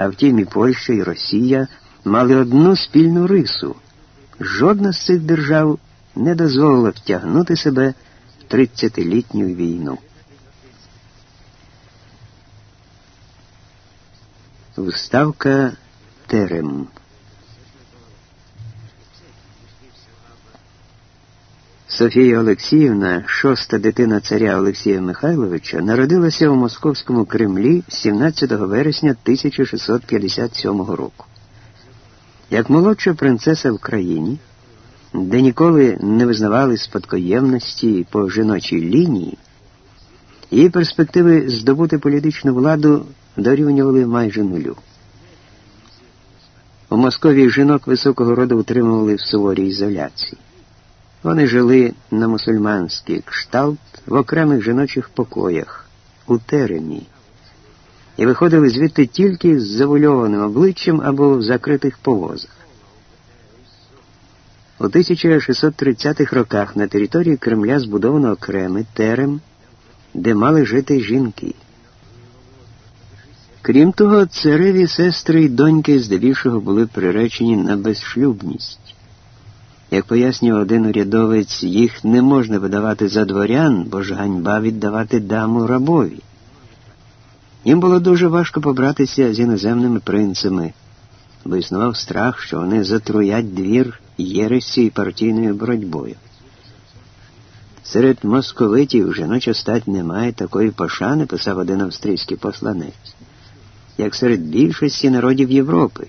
А втім, і Польща, і Росія мали одну спільну рису. Жодна з цих держав не дозволила втягнути себе в 30-літню війну. Вставка Терем. Софія Олексіївна, шоста дитина царя Олексія Михайловича, народилася у Московському Кремлі 17 вересня 1657 року. Як молодша принцеса в країні, де ніколи не визнавали спадкоємності по жіночій лінії, її перспективи здобути політичну владу дорівнювали майже нулю. У Московії жінок високого роду утримували в суворій ізоляції. Вони жили на мусульманський кшталт в окремих жіночих покоях у теремі і виходили звідти тільки з завульованим обличчям або в закритих повозах. У 1630-х роках на території Кремля збудовано окремий терем, де мали жити жінки. Крім того, цареві сестри й доньки здебільшого були приречені на безшлюбність. Як пояснював один урядовець, їх не можна видавати за дворян, бо ж ганьба віддавати даму рабові. Їм було дуже важко побратися з іноземними принцами, бо існував страх, що вони затруять двір єресі і партійною боротьбою. Серед московитів жіноча стать не має такої пошани, писав один австрійський посланець, як серед більшості народів Європи.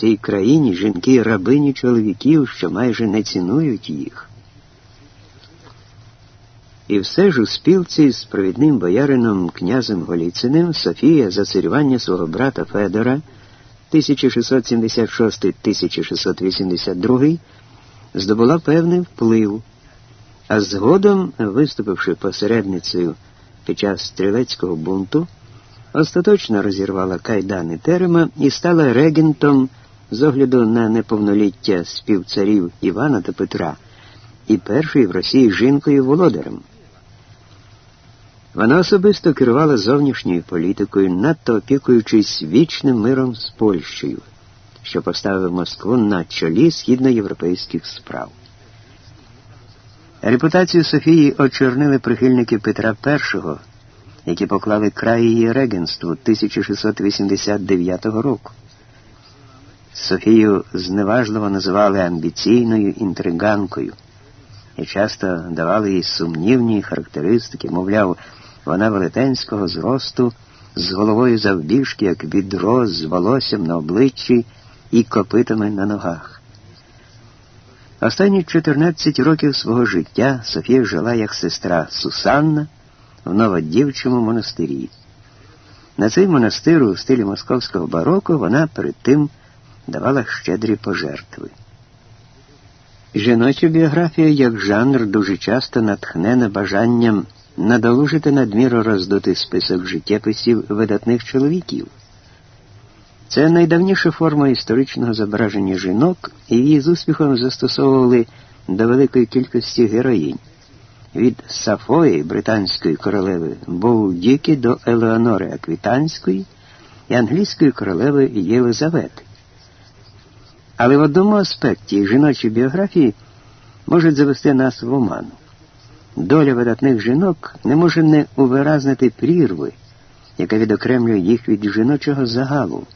Цій країні жінки рабині чоловіків, що майже не цінують їх. І все ж у спілці з провідним боярином князем Голіциним Софія за царювання свого брата Федора 1676-1682 здобула певний вплив, а згодом, виступивши посередницею під час стрілецького бунту, остаточно розірвала кайдани терема і стала регентом з огляду на неповноліття співцарів Івана та Петра і першою в Росії жінкою володарем. Вона особисто керувала зовнішньою політикою, надто опікуючись вічним миром з Польщею, що поставив Москву на чолі східноєвропейських справ. Репутацію Софії очорнили прихильники Петра І, які поклали край її регенству 1689 року. Софію зневажливо називали амбіційною інтриганкою і часто давали їй сумнівні характеристики, мовляв, вона велетенського зросту, з головою завбіжки, як відро, з волоссям на обличчі і копитами на ногах. Останні 14 років свого життя Софія жила як сестра Сусанна в Новодівчому монастирі. На цей монастир у стилі московського бароко вона перед тим давала щедрі пожертви. Жіноча біографія як жанр дуже часто натхнена бажанням надолужити надміру роздутий список життєписів видатних чоловіків. Це найдавніша форма історичного зображення жінок, і її з успіхом застосовували до великої кількості героїнь від Сафої, британської королеви Боудіки до Елеонори Аквітанської і англійської королеви Єлизавети. Але в одному аспекті жіночої біографії можуть завести нас в оману. Доля видатних жінок не може не увиразнити прірви, яка відокремлює їх від жіночого загалу.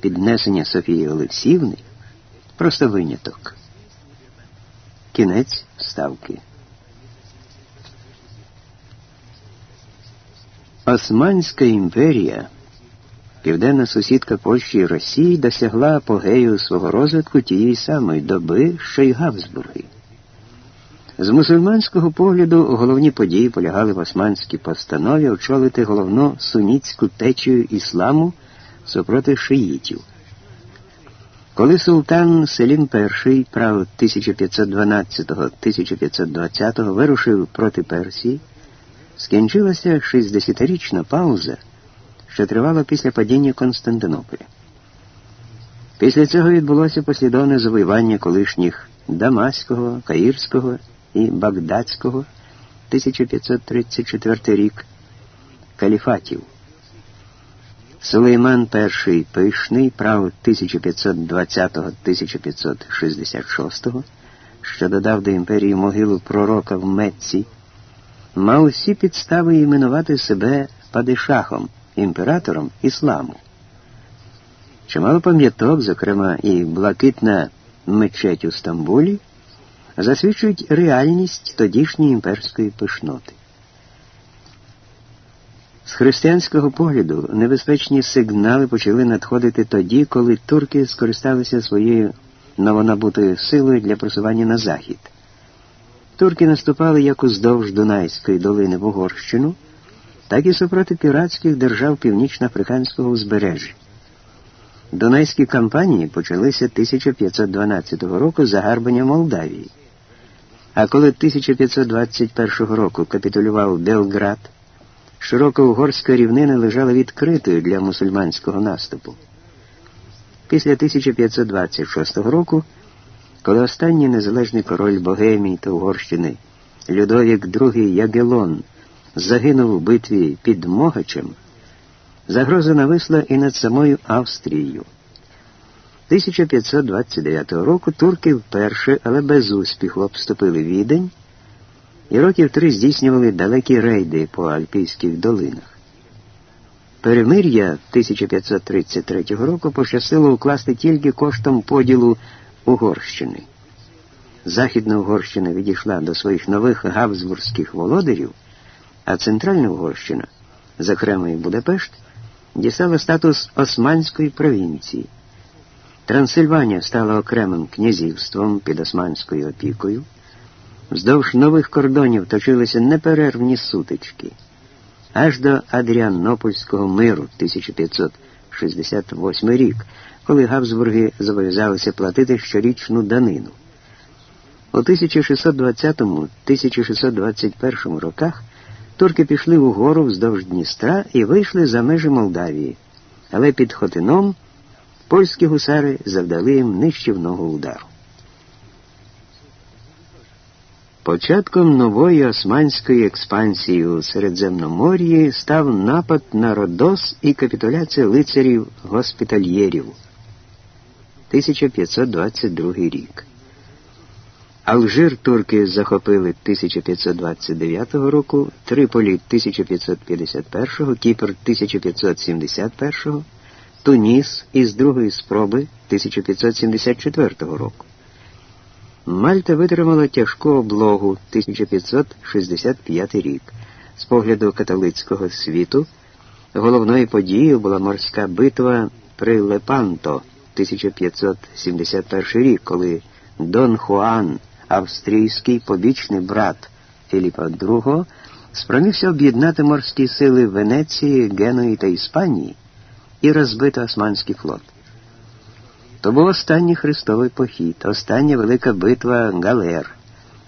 Піднесення Софії Олексіївни просто виняток. Кінець ставки. Османська імперія, південна сусідка Польщі і Росії, досягла апогею свого розвитку тієї самої доби, що й Габсбурги. З мусульманського погляду головні події полягали в османській постанові очолити головну суніцьку течію ісламу супроти шиїтів. Коли султан Селім І прав 1512-1520 вирушив проти Персії, скінчилася 60-річна пауза, що тривала після падіння Константинополя. Після цього відбулося послідовне завоювання колишніх Дамаського, Каїрського і Багдадського 1534 рік каліфатів. Сулейман І Пишний прав 1520-1566, що додав до імперії могилу пророка в Мецці, мав усі підстави іменувати себе падишахом, імператором ісламу. Чимало пам'яток, зокрема і блакитна мечеть у Стамбулі, засвідчують реальність тодішньої імперської пишноти. З християнського погляду небезпечні сигнали почали надходити тоді, коли турки скористалися своєю новонабутою силою для просування на захід. Турки наступали як уздовж Дунайської долини в Угорщину, так і супроти піратських держав північно-африканського узбережжя. Дунайські кампанії почалися 1512 року загарбання Молдавії. А коли 1521 року капітулював Белград, широка угорська рівнина лежала відкритою для мусульманського наступу. Після 1526 року, коли останній незалежний король Богемії та Угорщини Людовік II Ягелон загинув у битві під Могачем, загроза нависла і над самою Австрією. 1529 року турки вперше, але без успіху обступили відень і років три здійснювали далекі рейди по Альпійських долинах. Перемир'я 1533 року пощастило укласти тільки коштом поділу Угорщини. Західна Угорщина відійшла до своїх нових габсбурзьких володарів, а Центральна Угорщина, зокрема і Будапешт, дістала статус Османської провінції. Трансильванія стала окремим князівством під османською опікою. Вздовж нових кордонів точилися неперервні сутички. Аж до Адріанопольського миру 1568 рік, коли Габсбурги зобов'язалися платити щорічну данину. У 1620-1621 роках турки пішли угору вздовж Дністра і вийшли за межі Молдавії, але під Хотином польські гусари завдали їм нищівного удару. Початком нової османської експансії у Середземномор'ї став напад на Родос і капітуляція лицарів госпітальєрів 1522 рік. Алжир турки захопили 1529 року, Триполі 1551, Кіпр 1571, Туніс із другої спроби 1574 року. Мальта витримала тяжку облогу 1565 рік. З погляду католицького світу головною подією була морська битва при Лепанто 1571 рік, коли Дон Хуан, австрійський побічний брат Філіпа II, спромігся об'єднати морські сили Венеції, Геної та Іспанії і розбити Османський флот. То був останній хрестовий похід, остання велика битва Галер,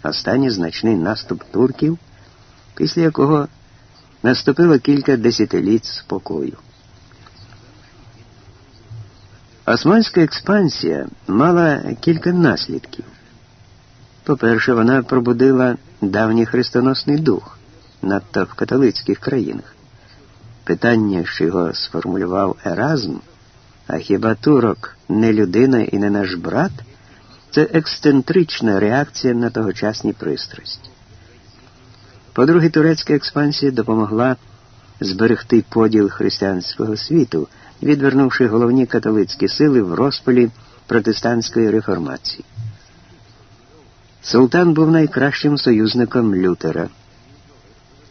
останній значний наступ турків, після якого наступило кілька десятиліть спокою. Османська експансія мала кілька наслідків. По-перше, вона пробудила давній хрестоносний дух, надто в католицьких країнах. Питання, що його сформулював Еразм, а хіба турок не людина і не наш брат? Це ексцентрична реакція на тогочасні пристрасті. По-друге, турецька експансія допомогла зберегти поділ християнського світу, відвернувши головні католицькі сили в розпалі протестантської реформації. Султан був найкращим союзником Лютера.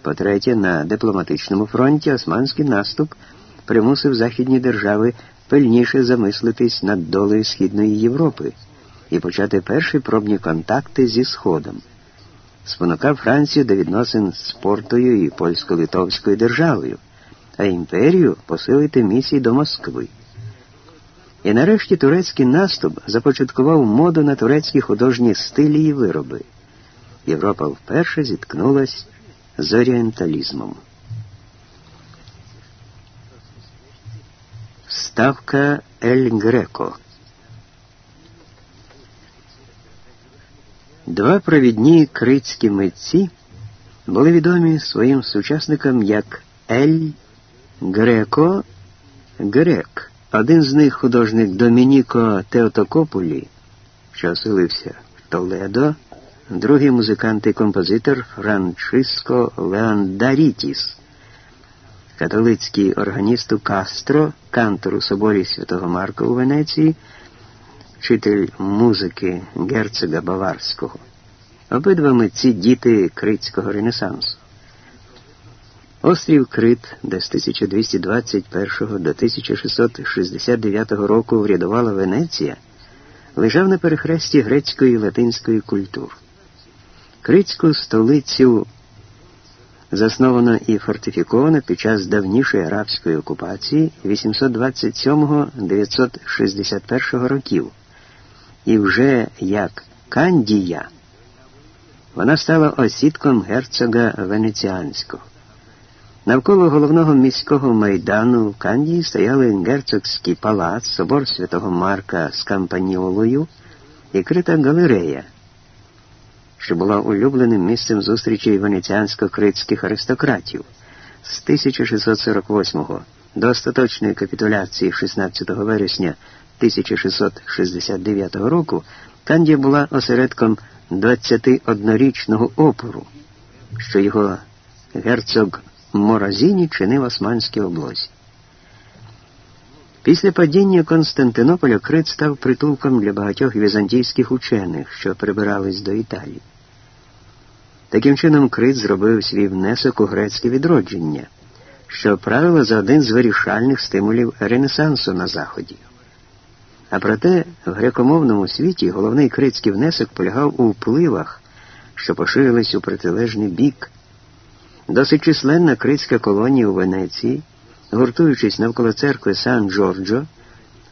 По-третє, на дипломатичному фронті османський наступ примусив західні держави пильніше замислитись над долею Східної Європи і почати перші пробні контакти зі Сходом. Спонукав Францію до відносин з Портою і польсько-литовською державою, а імперію посилити місії до Москви. І нарешті турецький наступ започаткував моду на турецькі художні стилі і вироби. Європа вперше зіткнулась з орієнталізмом. Вставка Ель Греко. Два провідні критські митці були відомі своїм сучасникам як Ель Греко грек. Один з них художник Доменіко Теотокопулі, що оселився в Толедо, другий музикант і композитор Франчиско Леандарітіс, католицький органісту Кастро, кантор у соборі Святого Марка у Венеції, вчитель музики герцога Баварського. Обидва митці діти Критського Ренесансу. Острів Крит, де з 1221 до 1669 року врядувала Венеція, лежав на перехресті грецької і латинської культур. Критську столицю засновано і фортифіковано під час давнішої арабської окупації 827-961 років, і вже як Кандія вона стала осідком герцога Венеціанського. Навколо головного міського майдану в Кандії стояли герцогський палац, собор святого Марка з Кампаніолою і крита галерея, що була улюбленим місцем зустрічей венеціансько-критських аристократів. З 1648 до остаточної капітуляції 16 вересня 1669 року Кандія була осередком 21-річного опору, що його герцог Моразіні чинив Османській облозі. Після падіння Константинополя Крит став притулком для багатьох візантійських учених, що прибирались до Італії. Таким чином, Крит зробив свій внесок у грецьке відродження, що правило за один з вирішальних стимулів Ренесансу на Заході. А проте в грекомовному світі головний критський внесок полягав у впливах, що поширились у протилежний бік. Досить численна критська колонія у Венеції, гуртуючись навколо церкви Сан Джорджо,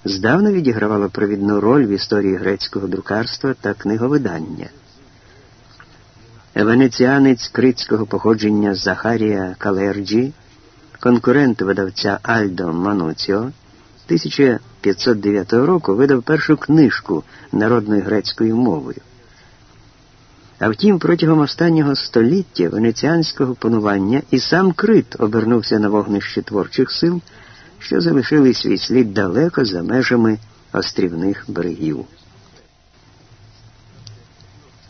здавна відігравала провідну роль в історії грецького друкарства та книговидання. Венеціанець критського походження Захарія Калерджі, конкурент видавця Альдо Мануціо, 1509 року видав першу книжку народною грецькою мовою. А втім, протягом останнього століття венеціанського панування і сам Крит обернувся на вогнище творчих сил, що залишили свій слід далеко за межами острівних берегів.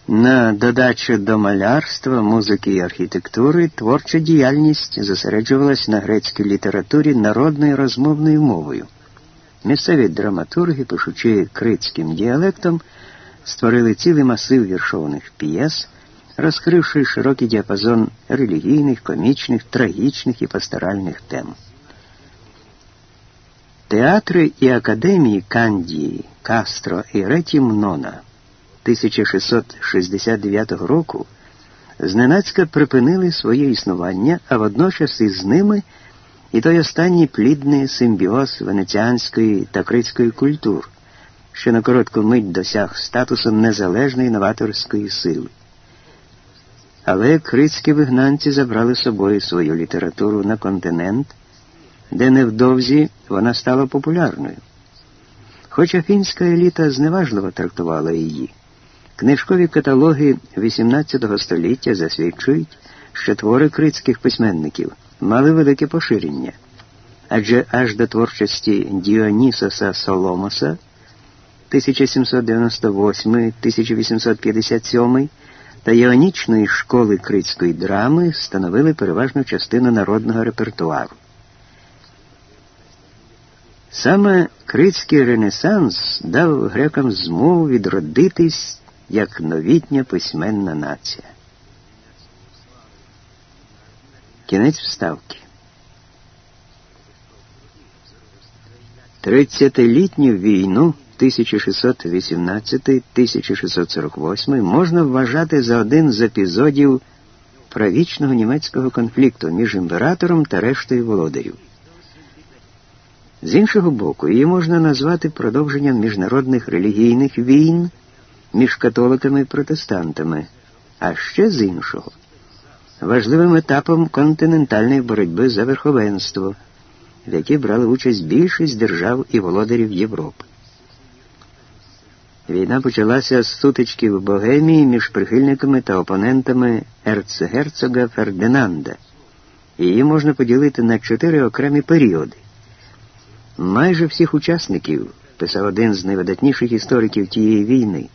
На додачу до малярства, музики і архітектури творча діяльність зосереджувалась на грецькій літературі народною розмовною мовою. Місцеві драматурги, пишучи критським діалектом, створили цілий масив віршованих п'єс, розкривши широкий діапазон релігійних, комічних, трагічних і пасторальних тем. Театри і академії Кандії, Кастро і Реті Мнона 1669 року зненацька припинили своє існування, а водночас із ними і той останній плідний симбіоз венеціанської та критської культур що на коротку мить досяг статусу незалежної новаторської сили. Але критські вигнанці забрали з собою свою літературу на континент, де невдовзі вона стала популярною. Хоча фінська еліта зневажливо трактувала її, книжкові каталоги XVIII століття засвідчують, що твори критських письменників мали велике поширення, адже аж до творчості Діонісоса Соломоса 1798-1857 та Іонічної школи критської драми становили переважну частину народного репертуару. Саме критський ренесанс дав грекам змогу відродитись як новітня письменна нація. Кінець вставки. Тридцятилітню війну 1618-1648 можна вважати за один з епізодів правічного німецького конфлікту між імператором та рештою володарів. З іншого боку, її можна назвати продовженням міжнародних релігійних війн між католиками і протестантами, а ще з іншого важливим етапом континентальної боротьби за верховенство, в якій брали участь більшість держав і володарів Європи. Війна почалася з сутички в Богемії між прихильниками та опонентами ерцгерцога Фердинанда. Її можна поділити на чотири окремі періоди. Майже всіх учасників, писав один з найвидатніших істориків тієї війни,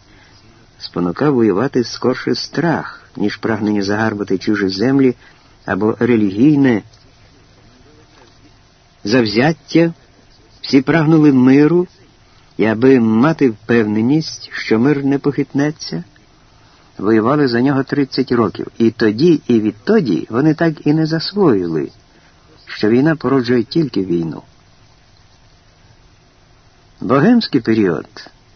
спонукав воювати скорше страх, ніж прагнення загарбати чужі землі або релігійне завзяття, всі прагнули миру, і аби мати впевненість, що мир не похитнеться, воювали за нього 30 років. І тоді, і відтоді вони так і не засвоїли, що війна породжує тільки війну. Богемський період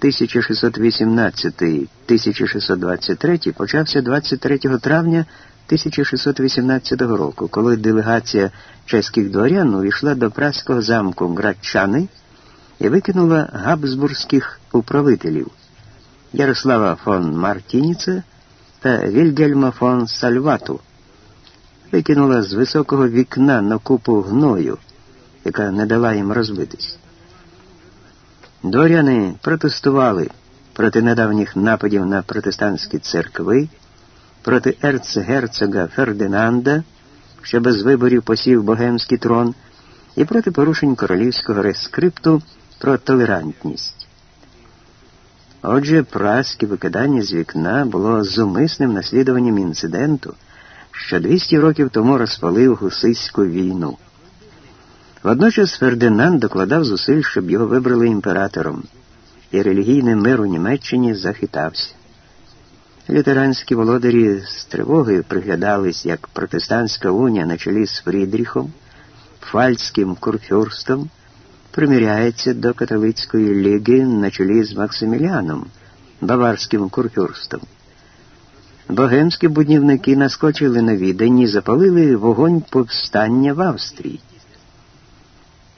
1618-1623 почався 23 травня 1618 року, коли делегація чеських дворян увійшла до праського замку Градчани і викинула габсбурзьких управителів Ярослава фон Мартініце та Вільгельма фон Сальвату, викинула з високого вікна на купу гною, яка не дала їм розбитись. Дворяни протестували проти недавніх нападів на протестантські церкви, проти ерцгерцога Фердинанда, що без виборів посів богемський трон, і проти порушень королівського рескрипту про толерантність. Отже, праське викидання з вікна було зумисним наслідуванням інциденту, що 200 років тому розпалив гусиську війну. Водночас Фердинанд докладав зусиль, щоб його вибрали імператором, і релігійний мир у Німеччині захитався. Лютеранські володарі з тривогою приглядались, як протестантська унія на чолі з Фрідріхом, Фальцьким курфюрстом приміряється до католицької ліги на чолі з Максиміліаном, Баварським курфюрстом. Богемські будівники наскочили на відень і запалили вогонь повстання в Австрії.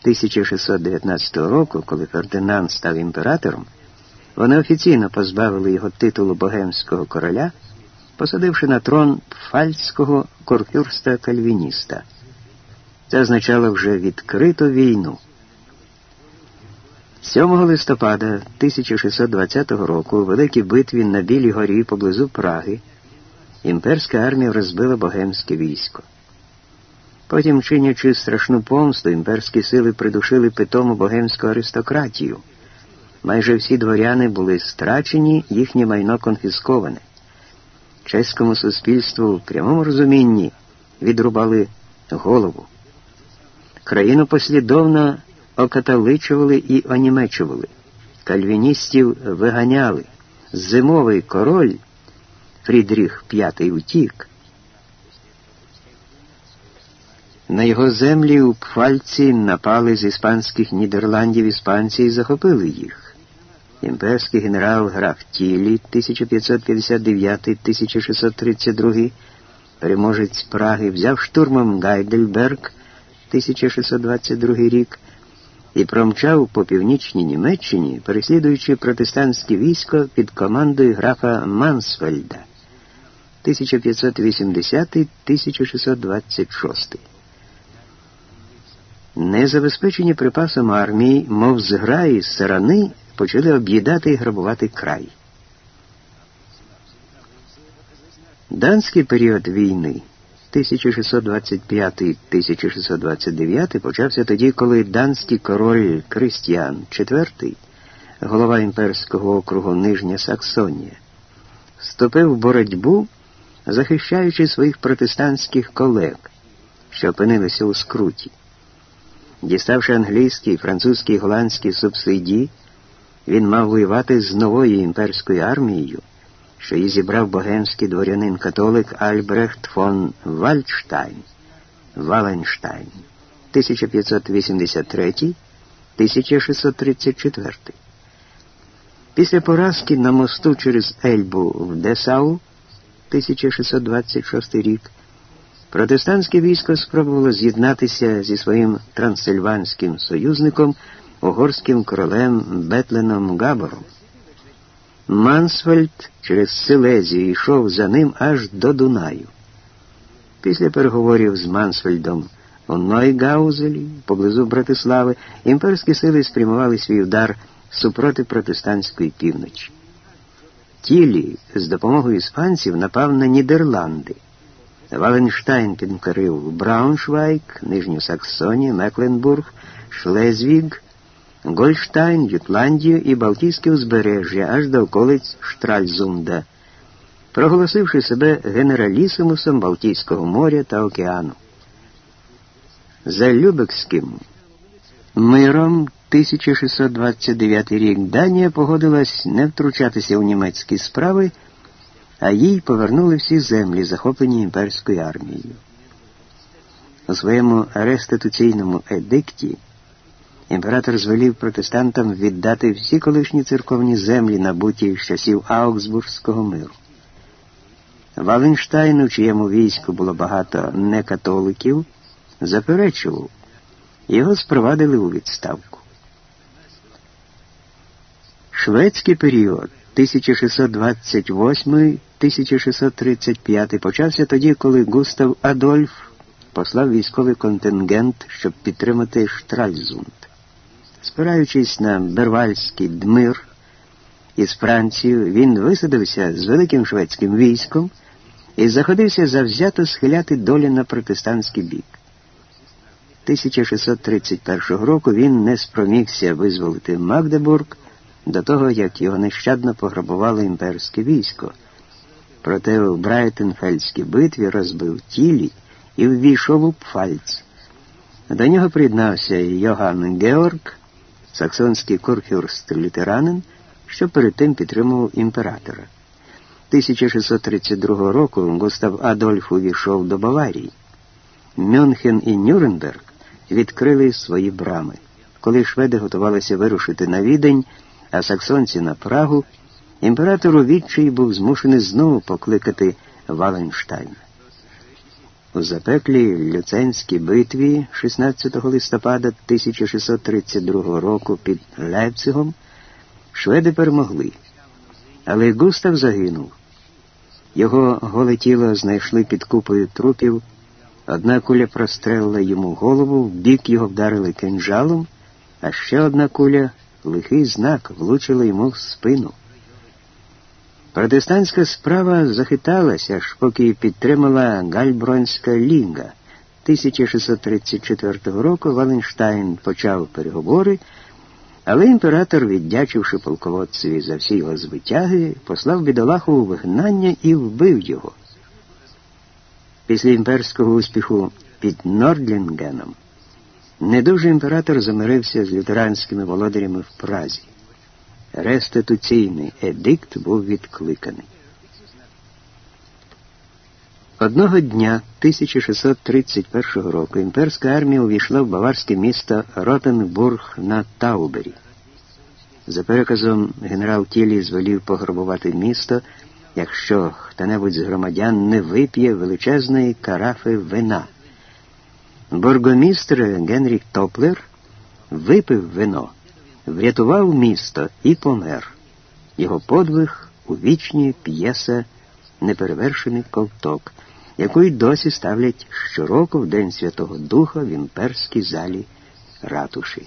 1619 року, коли Фердинанд став імператором, вони офіційно позбавили його титулу богемського короля, посадивши на трон пфальцького курфюрста кальвініста. Це означало вже відкриту війну. 7 листопада 1620 року у великій битві на Білій горі поблизу Праги імперська армія розбила богемське військо. Потім, чинячи страшну помсту, імперські сили придушили питому богемську аристократію. Майже всі дворяни були страчені, їхнє майно конфісковане. Чеському суспільству в прямому розумінні відрубали голову. Країну послідовно окатоличували і онімечували. Кальвіністів виганяли. Зимовий король Фрідріх V утік. На його землі у Пфальці напали з іспанських Нідерландів іспанці і захопили їх. Імперський генерал граф Тілі 1559-1632, переможець Праги, взяв штурмом Гайдельберг 1622 рік і промчав по північній Німеччині, переслідуючи протестантське військо під командою графа Мансфельда 1580-1626. Незабезпечені припасом армії, мов зграї з сарани, почали об'їдати і грабувати край. Данський період війни 1625-1629 почався тоді, коли данський король Кристіан IV, голова імперського округу Нижня Саксонія, вступив в боротьбу, захищаючи своїх протестантських колег, що опинилися у скруті. Діставши англійські, французькі і голландські субсидії, він мав воювати з новою імперською армією що її зібрав богемський дворянин католик Альбрехт фон Вальдштайн Валенштайн 1583-1634. Після поразки на мосту через Ельбу в Десау 1626 рік протестантське військо спробувало з'єднатися зі своїм трансильванським союзником, угорським королем Бетленом Габором. Мансфельд через Силезію йшов за ним аж до Дунаю. Після переговорів з Мансфельдом у Нойгаузелі, поблизу Братислави, імперські сили спрямували свій удар супроти протестантської півночі. Тіллі з допомогою іспанців напав на Нідерланди. Валленштайн підкорив Брауншвайг, Нижню Саксонію, Мекленбург, Шлезвіг, Гольштайн, Ютландію і Балтійське узбережжя аж до околиць Штральзунда, проголосивши себе генералісимусом Балтійського моря та океану. За Любекським миром 1629 рік Данія погодилась не втручатися у німецькі справи, а їй повернули всі землі, захоплені імперською армією. У своєму реституційному едикті імператор звелів протестантам віддати всі колишні церковні землі, набуті з часів Аугсбурзького миру. Валенштайн, у чиєму війську було багато некатоликів, заперечував, його спровадили у відставку. Шведський період 1628-1635 почався тоді, коли Густав Адольф послав військовий контингент, щоб підтримати Штральзунд. Спираючись на Бервальський дмир із Францією, він висадився з великим шведським військом і заходився завзято схиляти долі на протестантський бік. 1631 року він не спромігся визволити Магдебург до того, як його нещадно пограбувало імперське військо. Проте у Брайтенфельдській битві розбив тілі і ввійшов у Пфальц. До нього приєднався Йоганн Георг, саксонський курфюрст лютеранин, що перед тим підтримував імператора. 1632 року Густав Адольф увійшов до Баварії. Мюнхен і Нюрнберг відкрили свої брами. Коли шведи готувалися вирушити на відень, а саксонці на Прагу, імператор у відчаї був змушений знову покликати Валенштайна. У запеклій Люценській битві 16 листопада 1632 року під Лейпцигом шведи перемогли, але Густав загинув. Його голе тіло знайшли під купою трупів, одна куля прострелила йому голову, в бік його вдарили кинжалом, а ще одна куля, лихий знак, влучила йому в спину. Протестантська справа захиталася, аж поки підтримала Гальбронська лінга. 1634 року Валенштайн почав переговори, але імператор, віддячивши полководцеві за всі його звитяги, послав бідолаху у вигнання і вбив його. Після імперського успіху під Нордлінгеном недовжий імператор замирився з лютеранськими володарями в Празі реституційний едикт був відкликаний. Одного дня 1631 року імперська армія увійшла в баварське місто Ротенбург на Таубері. За переказом генерал Тілі звелів пограбувати місто, якщо хто-небудь з громадян не вип'є величезної карафи вина. Бургомістр Генріх Топлер випив вино врятував місто і помер. Його подвиг у вічній п'єса Неперевершений ковток, яку й досі ставлять щороку в День Святого Духа в імперській залі ратуші.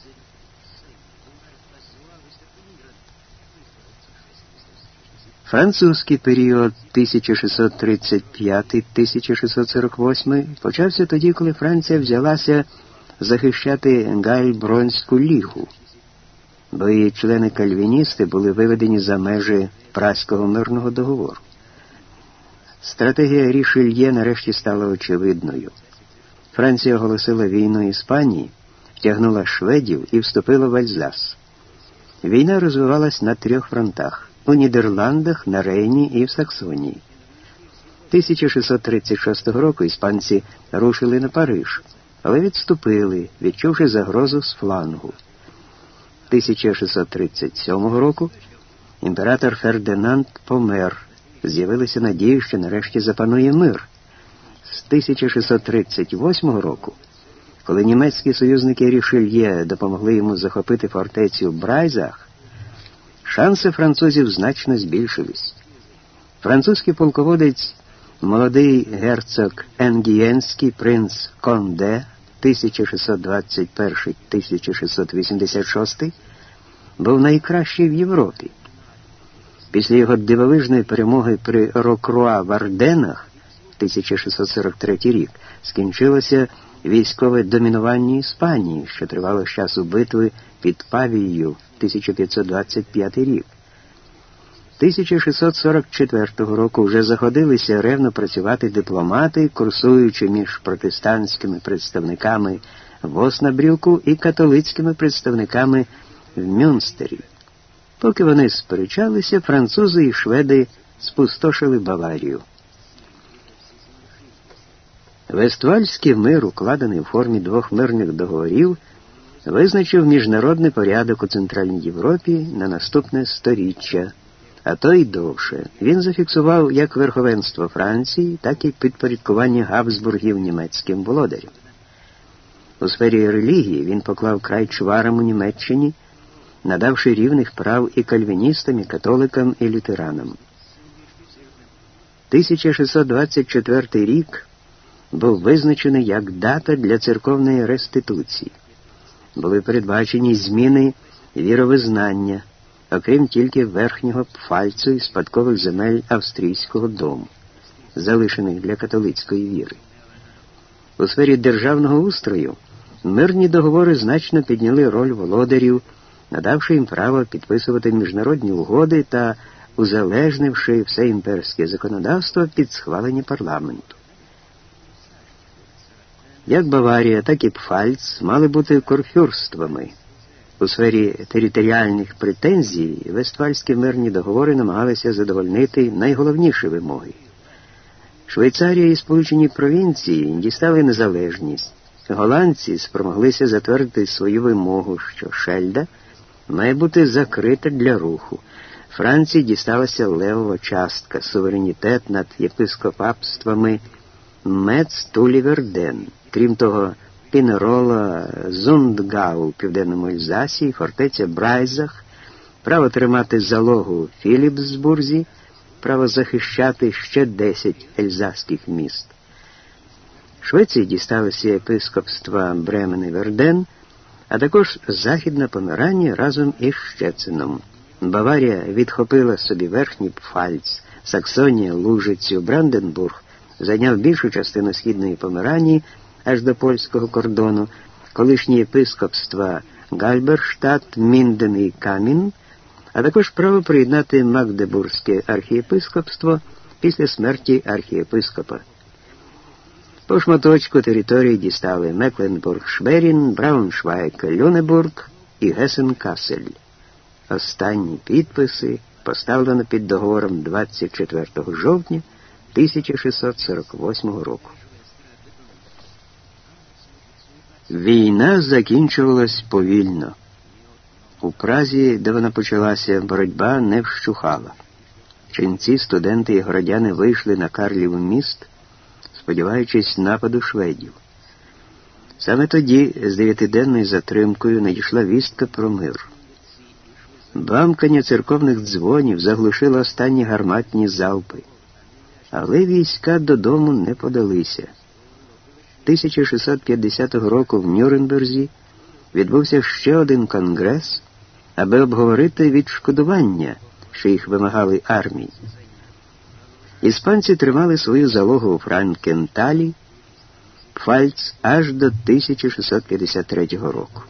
Французький період 1635-1648 почався тоді, коли Франція взялася захищати Гальбронську лігу бо її члени кальвіністи були виведені за межі Праського мирного договору. Стратегія Рішельє нарешті стала очевидною. Франція оголосила війну Іспанії, втягнула шведів і вступила в Альзас. Війна розвивалась на трьох фронтах у Нідерландах, на Рейні і в Саксонії. 1636 року іспанці рушили на Париж, але відступили, відчувши загрозу з флангу. 1637 року імператор Фердинанд помер. З'явилися надії, що нарешті запанує мир. З 1638 року, коли німецькі союзники Рішельє допомогли йому захопити фортецю в Брайзах, шанси французів значно збільшились. Французький полководець, молодий герцог Енгієнський принц Конде 1621-1686 був найкращий в Європі. Після його дивовижної перемоги при Рокруа в Арденах 1643 рік скінчилося військове домінування Іспанії, що тривало з часу битви під Павією 1525 рік. 1644 року вже заходилися ревно працювати дипломати, курсуючи між протестантськими представниками в Оснабрюку і католицькими представниками в Мюнстері. Поки вони сперечалися, французи і шведи спустошили Баварію. Вествальський мир, укладений в формі двох мирних договорів, визначив міжнародний порядок у Центральній Європі на наступне сторіччя, а то й довше. Він зафіксував як верховенство Франції, так і підпорядкування Габсбургів німецьким володарям. У сфері релігії він поклав край чварам у Німеччині, надавши рівних прав і кальвіністам, і католикам, і лютеранам. 1624 рік був визначений як дата для церковної реституції. Були передбачені зміни віровизнання, окрім тільки верхнього пфальцу і спадкових земель австрійського дому, залишених для католицької віри. У сфері державного устрою мирні договори значно підняли роль володарів, надавши їм право підписувати міжнародні угоди та узалежнивши все імперське законодавство під схвалення парламенту. Як Баварія, так і Пфальц мали бути корфюрствами. У сфері територіальних претензій вестфальські мирні договори намагалися задовольнити найголовніші вимоги. Швейцарія і Сполучені провінції дістали незалежність. Голландці спромоглися затвердити свою вимогу, що Шельда має бути закрита для руху. Франції дісталася левова частка, суверенітет над єпископапствами Мец Туліверден. Крім того, Пінерола, Зундгау у південному Ельзасі, фортеця Брайзах, право тримати залогу в Філіпсбурзі, право захищати ще 10 ельзаських міст. Швеції дісталися єпископства Бремен і Верден, а також Західне Помирання разом із Щецином. Баварія відхопила собі верхній Пфальц, Саксонія, Лужицю, Бранденбург, зайняв більшу частину східної Померанії аж до польського кордону, колишні єпископства Гальберштадт, Мінден і Камін, а також право приєднати Магдебурзьке архієпископство після смерті архієпископа. По шматочку території дістали Мекленбург, Шверін, Брауншвайг, Люнебург і Гессен-Кассель. Останні підписи поставлено під договором 24 жовтня 1648 року. Війна закінчувалась повільно. У Празі, де вона почалася, боротьба не вщухала. Ченці, студенти і городяни вийшли на Карлів міст, сподіваючись нападу шведів. Саме тоді, з дев'ятиденною затримкою, надійшла вістка про мир. Бамкання церковних дзвонів заглушило останні гарматні залпи, але війська додому не подалися. 1650 року в Нюрнберзі відбувся ще один конгрес, аби обговорити відшкодування, що їх вимагали армії. Іспанці тримали свою залогу у Франкенталі, Пфальц аж до 1653 року.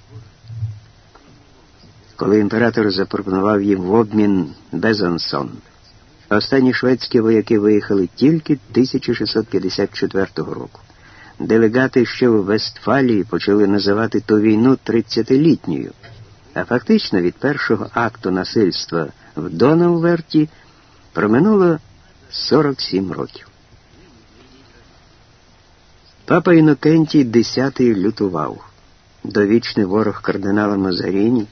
Коли імператор запропонував їм в обмін Безансон, останні шведські вояки виїхали тільки 1654 року. Делегати, що в Вестфалії почали називати ту війну 30-літньою, а фактично від першого акту насильства в Донауверті проминуло 47 років. Папа Інокентій X лютував. Довічний ворог кардинала Мазаріні,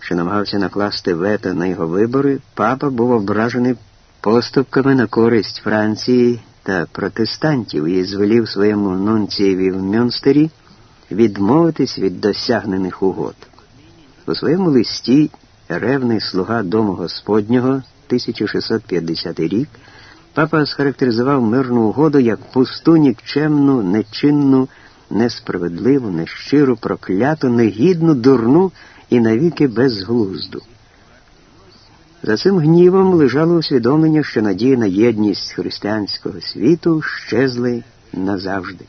що намагався накласти вето на його вибори, папа був ображений поступками на користь Франції та протестантів і звелів своєму нунцієві в Мюнстері відмовитись від досягнених угод. У своєму листі ревний слуга Дому Господнього 1650 рік папа схарактеризував мирну угоду як пусту, нікчемну, нечинну, несправедливу, нещиру, прокляту, негідну, дурну і навіки безглузду. За цим гнівом лежало усвідомлення, що надія на єдність християнського світу щезли назавжди.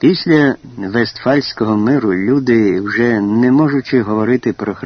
Після Вестфальського миру люди, вже не можучи говорити про